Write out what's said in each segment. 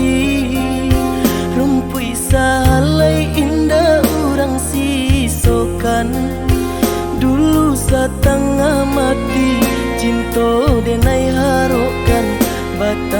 Rumpi Rumpui salai indah orang sisokan. Dulu setengah mati cinta denai harokan Batas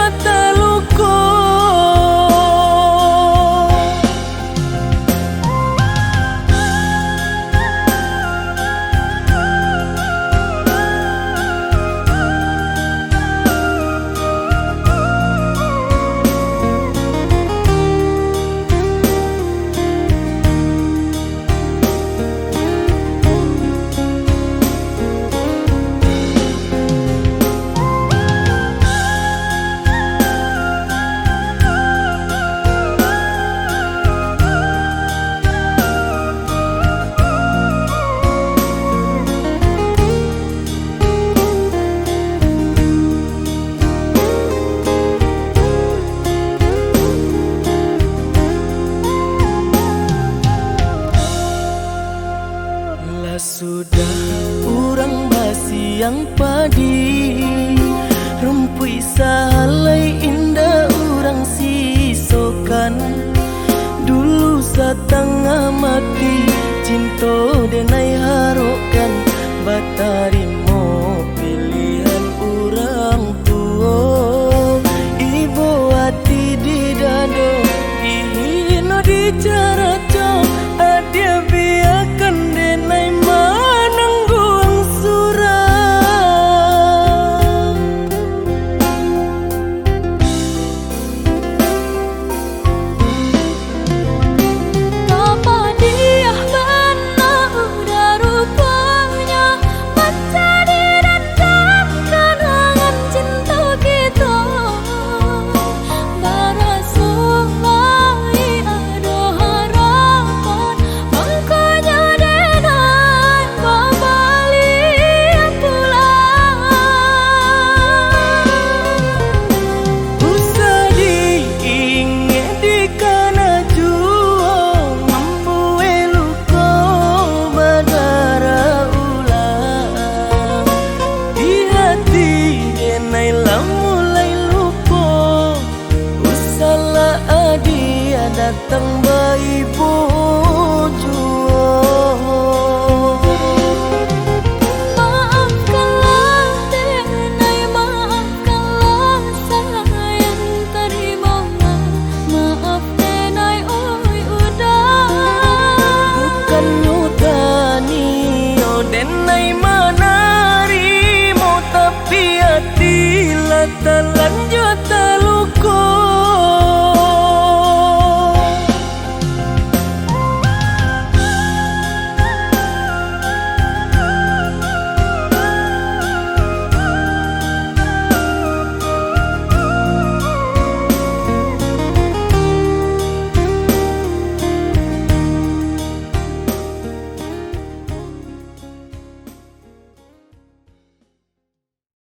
yang padi. Rumpui salai indah orang sisokan. Dulu setengah mati cinta datang